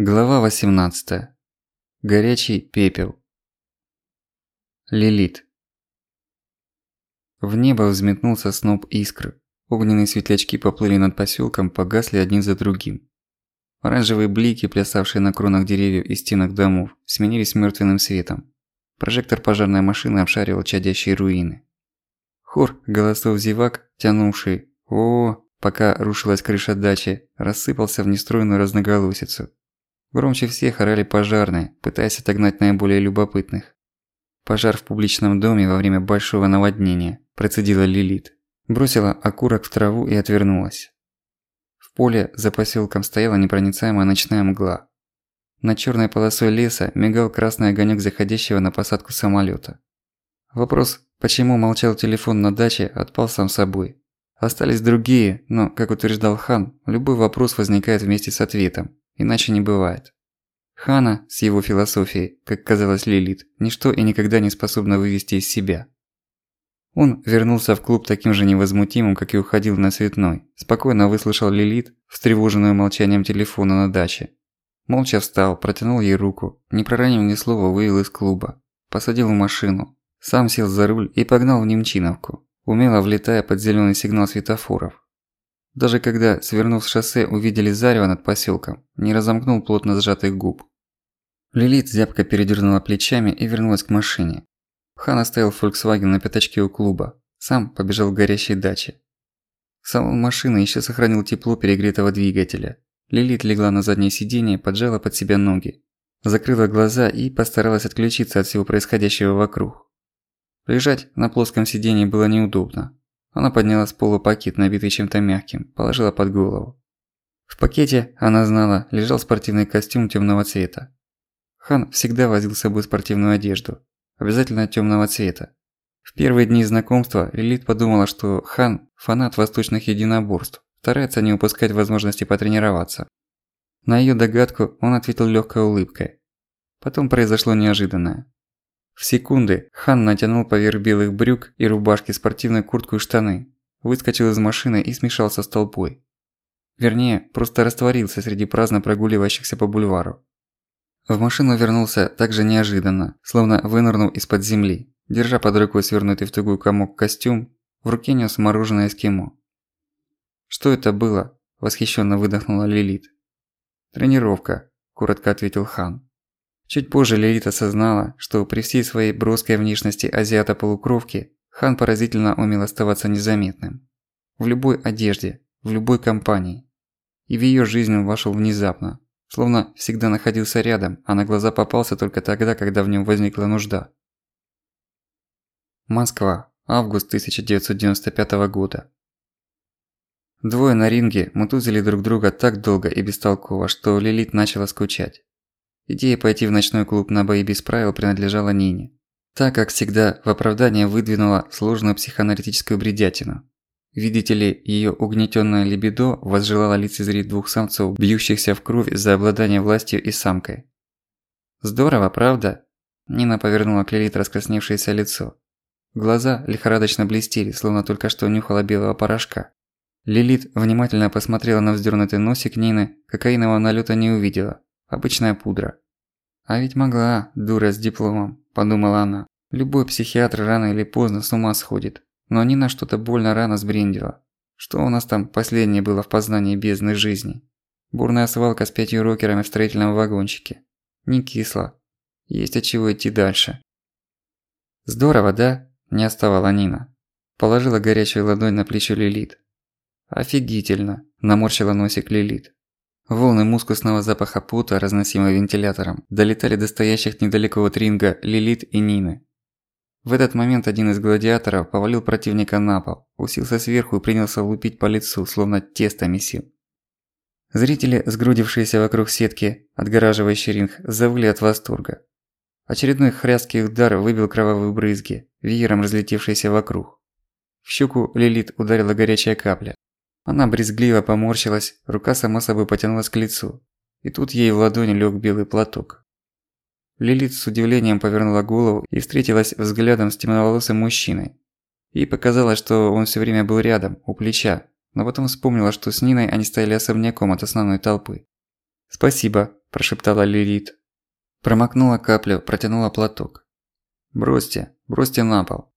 Глава 18. Горячий пепел. Лилит. В небо взметнулся сноп искр. Огненные светлячки поплыли над посёлком, погасли один за другим. Оранжевые блики, плясавшие на кронах деревьев и стенах домов, сменились мёртвенным светом. Прожектор пожарной машины обшаривал чадящие руины. Хор голосов зевак, тянувший «О!», пока рушилась крыша дачи, рассыпался в нестройную разноголосицу. Громче всех орали пожарные, пытаясь отогнать наиболее любопытных. «Пожар в публичном доме во время большого наводнения», – процедила Лилит. Бросила окурок в траву и отвернулась. В поле за посёлком стояла непроницаемая ночная мгла. На чёрной полосой леса мигал красный огонёк заходящего на посадку самолёта. Вопрос, почему молчал телефон на даче, отпал сам собой. Остались другие, но, как утверждал Хан, любой вопрос возникает вместе с ответом. Иначе не бывает. Хана, с его философией, как казалось Лилит, ничто и никогда не способно вывести из себя. Он вернулся в клуб таким же невозмутимым, как и уходил на цветной. Спокойно выслушал Лилит, встревоженную молчанием телефона на даче. Молча встал, протянул ей руку, не проронив ни слова, вывел из клуба. Посадил в машину. Сам сел за руль и погнал в Немчиновку, умело влетая под зелёный сигнал светофоров. Даже когда, свернув с шоссе, увидели зарево над посёлком, не разомкнул плотно сжатых губ. Лилит зябко передернула плечами и вернулась к машине. Хан оставил Фольксваген на пятачке у клуба, сам побежал к горящей даче. Салон машины ещё сохранил тепло перегретого двигателя. Лилит легла на заднее сиденье, поджала под себя ноги. Закрыла глаза и постаралась отключиться от всего происходящего вокруг. Лежать на плоском сиденье было неудобно. Она подняла с пола пакет, набитый чем-то мягким, положила под голову. В пакете, она знала, лежал спортивный костюм тёмного цвета. Хан всегда возил с собой спортивную одежду, обязательно тёмного цвета. В первые дни знакомства Лилит подумала, что Хан – фанат восточных единоборств, старается не упускать возможности потренироваться. На её догадку он ответил лёгкой улыбкой. Потом произошло неожиданное. В секунды Хан натянул поверх белых брюк и рубашки спортивную куртку и штаны, выскочил из машины и смешался с толпой. Вернее, просто растворился среди праздно прогуливающихся по бульвару. В машину вернулся так же неожиданно, словно вынырнул из-под земли, держа под рукой свернутый в тугой комок костюм, в руке нес мороженое эскимо. «Что это было?» – восхищенно выдохнула Лилит. «Тренировка», – коротко ответил Хан. Чуть позже Лилит осознала, что при всей своей броской внешности азиата-полукровки Хан поразительно умел оставаться незаметным. В любой одежде, в любой компании. И в её жизнь он вошёл внезапно, словно всегда находился рядом, а на глаза попался только тогда, когда в нём возникла нужда. Москва. Август 1995 года. Двое на ринге мутузили друг друга так долго и бестолково, что Лилит начала скучать. Идея пойти в ночной клуб на бои без правил принадлежала Нине. Так, как всегда, в оправдание выдвинула сложную психоаналитическую бредятину. Видите ли, её угнетённая либидо возжелала лицезреть двух самцов, бьющихся в кровь за обладание властью и самкой. «Здорово, правда?» Нина повернула к Лилит раскрасневшееся лицо. Глаза лихорадочно блестели, словно только что нюхала белого порошка. Лилит внимательно посмотрела на вздёрнутый носик Нины, кокаинового налёта не увидела. Обычная пудра. А ведь могла, дура с дипломом, подумала она. Любой психиатр рано или поздно с ума сходит. Но Нина что-то больно рано сбрендила. Что у нас там последнее было в познании бездны жизни? Бурная свалка с пятью рокерами в строительном вагончике. Не кисло. Есть от чего идти дальше. Здорово, да? Не оставала Нина. Положила горячую ладонь на плечо Лилит. Офигительно, наморщила носик Лилит. Волны мускусного запаха пота, разносимого вентилятором, долетали до стоящих недалеко от ринга Лилит и Нины. В этот момент один из гладиаторов повалил противника на пол, усился сверху и принялся лупить по лицу, словно тесто месил. Зрители, сгрудившиеся вокруг сетки, отгораживающей ринг, завыли от восторга. Очередной хрясткий удар выбил кровавые брызги, веером разлетевшиеся вокруг. В щеку Лилит ударила горячая капля. Она брезгливо поморщилась, рука сама собой потянулась к лицу. И тут ей в ладони лёг белый платок. Лилит с удивлением повернула голову и встретилась взглядом с темноволосым мужчиной. Ей показалось, что он всё время был рядом, у плеча, но потом вспомнила, что с Ниной они стояли особняком от основной толпы. «Спасибо», – прошептала Лилит. Промокнула каплю, протянула платок. «Бросьте, бросьте на пол».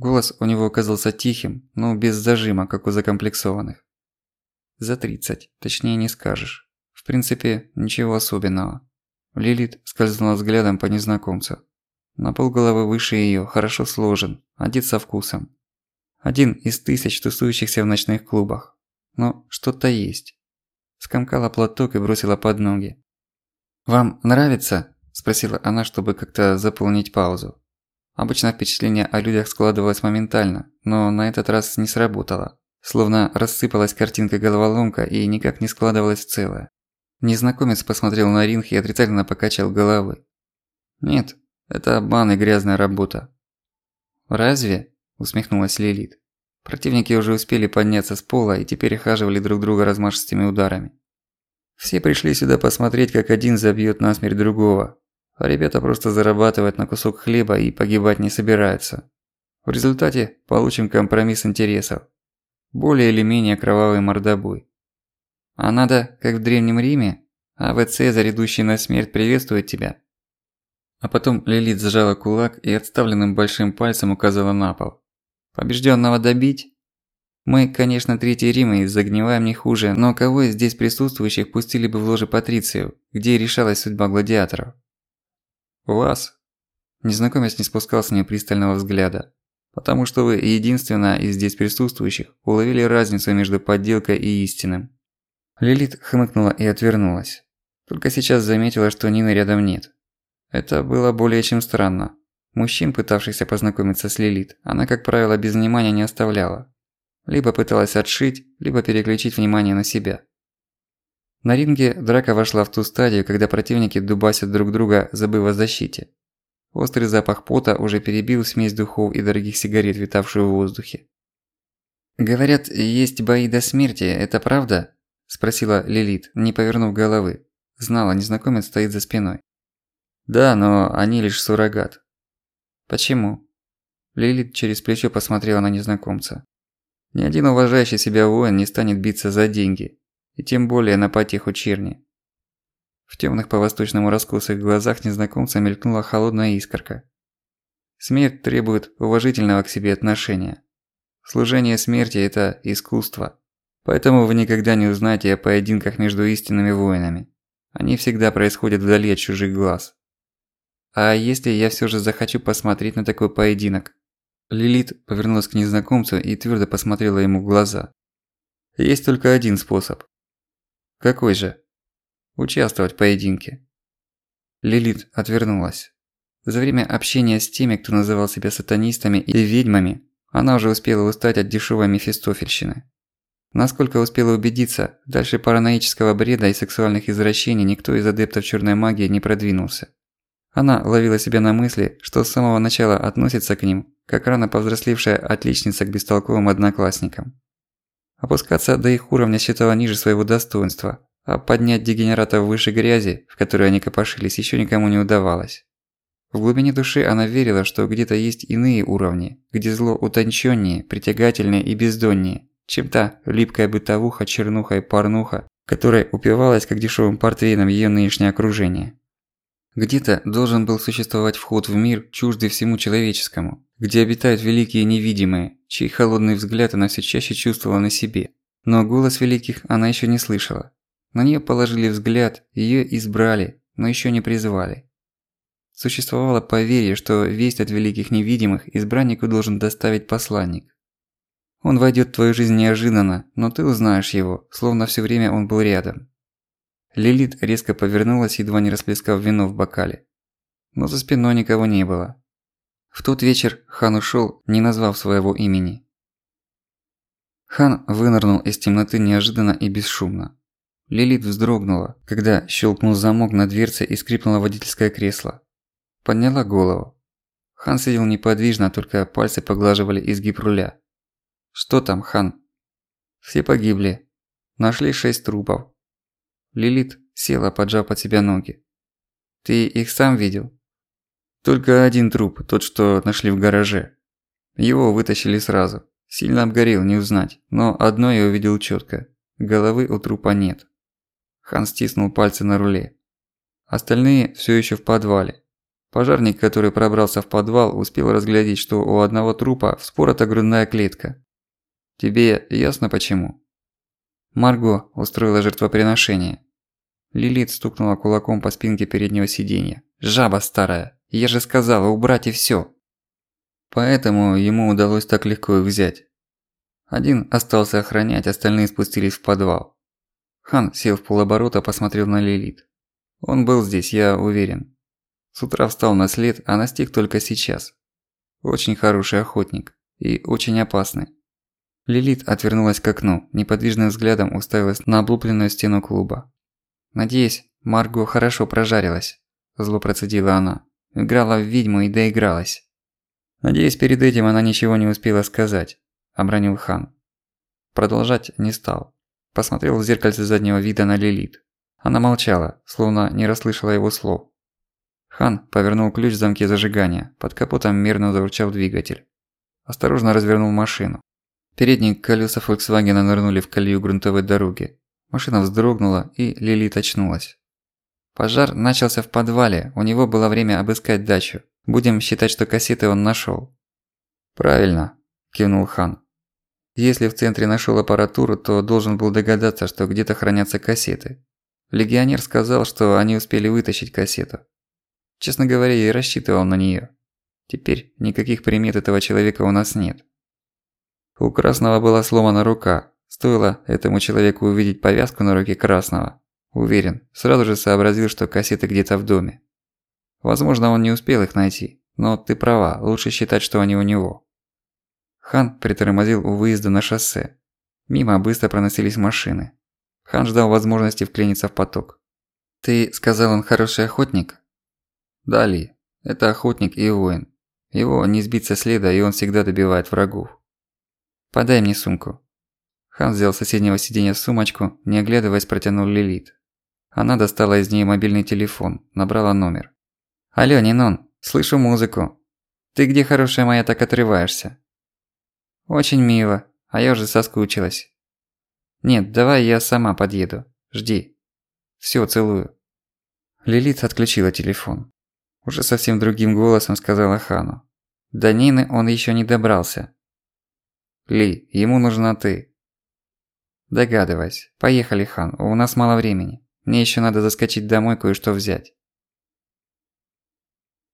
Голос у него оказался тихим, но без зажима, как у закомплексованных. «За тридцать, точнее не скажешь. В принципе, ничего особенного». Лилит скользнула взглядом по незнакомцу. На полголовы выше её, хорошо сложен, одет со вкусом. Один из тысяч тусующихся в ночных клубах. Но что-то есть. Скомкала платок и бросила под ноги. «Вам нравится?» – спросила она, чтобы как-то заполнить паузу. Обычно впечатление о людях складывалось моментально, но на этот раз не сработало. Словно рассыпалась картинка головоломка и никак не складывалась в целое. Незнакомец посмотрел на ринг и отрицательно покачал головой. «Нет, это обман и грязная работа». «Разве?» – усмехнулась Лилит. Противники уже успели подняться с пола и теперь хаживали друг друга размашистыми ударами. Все пришли сюда посмотреть, как один забьет насмерть другого, ребята просто зарабатывают на кусок хлеба и погибать не собираются. В результате получим компромисс интересов. Более или менее кровавый мордобой. А надо, как в Древнем Риме, АВ Цезарь, идущий на смерть, приветствует тебя. А потом Лилит сжала кулак и отставленным большим пальцем указала на пол. Побежденного добить? Мы, конечно, Третий Рим и загниваем не хуже, но кого из здесь присутствующих пустили бы в ложе Патрицию, где решалась судьба гладиаторов? Вас. Незнакомец не спускал с нее пристального взгляда. Потому что вы единственная из здесь присутствующих уловили разницу между подделкой и истинным. Лилит хмыкнула и отвернулась. Только сейчас заметила, что Нины рядом нет. Это было более чем странно. Мужчин, пытавшихся познакомиться с Лилит, она, как правило, без внимания не оставляла. Либо пыталась отшить, либо переключить внимание на себя. На ринге драка вошла в ту стадию, когда противники дубасят друг друга, забыв о защите. Острый запах пота уже перебил смесь духов и дорогих сигарет, витавшую в воздухе. «Говорят, есть бои до смерти, это правда?» Спросила Лилит, не повернув головы. Знала, незнакомец стоит за спиной. Да, но они лишь суррогат. Почему? Лилит через плечо посмотрела на незнакомца. Ни один уважающий себя воин не станет биться за деньги, и тем более на потеху черни. В тёмных по-восточному раскосых глазах незнакомца мелькнула холодная искорка. Смерть требует уважительного к себе отношения. Служение смерти – это искусство. Поэтому вы никогда не узнаете о поединках между истинными воинами. Они всегда происходят вдали от чужих глаз. А если я всё же захочу посмотреть на такой поединок? Лилит повернулась к незнакомцу и твёрдо посмотрела ему в глаза. Есть только один способ. Какой же? Участвовать в поединке. Лилит отвернулась. За время общения с теми, кто называл себя сатанистами и ведьмами, она уже успела устать от дешёвой мефистофельщины. Насколько успела убедиться, дальше параноического бреда и сексуальных извращений никто из адептов черной магии не продвинулся. Она ловила себя на мысли, что с самого начала относится к ним, как рано повзрослевшая отличница к бестолковым одноклассникам. Опускаться до их уровня считала ниже своего достоинства, а поднять дегенератов выше грязи, в которой они копошились, еще никому не удавалось. В глубине души она верила, что где-то есть иные уровни, где зло утончённее, притягательнее и бездоннее, чем та липкая бытовуха, чернуха и порнуха, которой упивалась как дешевым портвейном ее нынешнее окружение. Где-то должен был существовать вход в мир, чуждый всему человеческому, где обитают великие невидимые, чей холодный взгляд она все чаще чувствовала на себе. Но голос великих она еще не слышала. На нее положили взгляд, ее избрали, но еще не призвали. Существовало поверье, что весть от великих невидимых избраннику должен доставить посланник. Он войдет в твою жизнь неожиданно, но ты узнаешь его, словно все время он был рядом. Лилит резко повернулась, едва не расплескав вино в бокале. Но за спиной никого не было. В тот вечер Хан ушел, не назвав своего имени. Хан вынырнул из темноты неожиданно и бесшумно. Лилит вздрогнула, когда щелкнул замок на дверце и скрипнуло водительское кресло. Подняла голову. Хан сидел неподвижно, только пальцы поглаживали изгиб руля. «Что там, Хан?» «Все погибли. Нашли шесть трупов». Лилит села, поджав под себя ноги. «Ты их сам видел?» «Только один труп, тот, что нашли в гараже. Его вытащили сразу. Сильно обгорел, не узнать, но одно я увидел чётко. Головы у трупа нет». Хан стиснул пальцы на руле. Остальные все еще в подвале. Пожарник, который пробрался в подвал, успел разглядеть, что у одного трупа вспорота грудная клетка. Тебе ясно почему? Марго устроила жертвоприношение. Лилит стукнула кулаком по спинке переднего сиденья. «Жаба старая! Я же сказала, убрать и всё!» Поэтому ему удалось так легко их взять. Один остался охранять, остальные спустились в подвал. Хан сел в полоборота, посмотрел на Лилит. Он был здесь, я уверен. С утра встал на след, а настиг только сейчас. Очень хороший охотник. И очень опасный. Лилит отвернулась к окну, неподвижным взглядом уставилась на облупленную стену клуба. «Надеюсь, Марго хорошо прожарилась», – зло процедила она. «Играла в ведьму и доигралась». «Надеюсь, перед этим она ничего не успела сказать», – обронил Хан. Продолжать не стал. Посмотрел в зеркальце заднего вида на Лилит. Она молчала, словно не расслышала его слов. Хан повернул ключ в замке зажигания, под капотом мерно заурчал двигатель. Осторожно развернул машину. Передние колеса Фольксвагена нырнули в колею грунтовой дороги. Машина вздрогнула, и Лилит очнулась. Пожар начался в подвале, у него было время обыскать дачу. Будем считать, что кассеты он нашёл. «Правильно», – кивнул Хан. «Если в центре нашёл аппаратуру, то должен был догадаться, что где-то хранятся кассеты. Легионер сказал, что они успели вытащить кассету. Честно говоря, я и рассчитывал на неё. Теперь никаких примет этого человека у нас нет. У Красного была сломана рука. Стоило этому человеку увидеть повязку на руке Красного. Уверен, сразу же сообразил, что кассеты где-то в доме. Возможно, он не успел их найти, но ты права, лучше считать, что они у него. Хан притормозил у выезда на шоссе. Мимо быстро проносились машины. Хан ждал возможности вклиниться в поток. «Ты сказал, он хороший охотник?» «Да, Ли. Это охотник и воин. Его не сбить следа, и он всегда добивает врагов. Подай мне сумку». Хан взял с соседнего сиденья сумочку, не оглядываясь, протянул Лилит. Она достала из нее мобильный телефон, набрала номер. «Алло, Нинон, слышу музыку. Ты где, хорошая моя, так отрываешься?» «Очень мило, а я уже соскучилась». «Нет, давай я сама подъеду. Жди. Всё, целую». Лилит отключила телефон. Уже совсем другим голосом сказала Хану. До Нины он ещё не добрался. Ли, ему нужна ты. Догадывайся. Поехали, Хан, у нас мало времени. Мне ещё надо заскочить домой кое-что взять.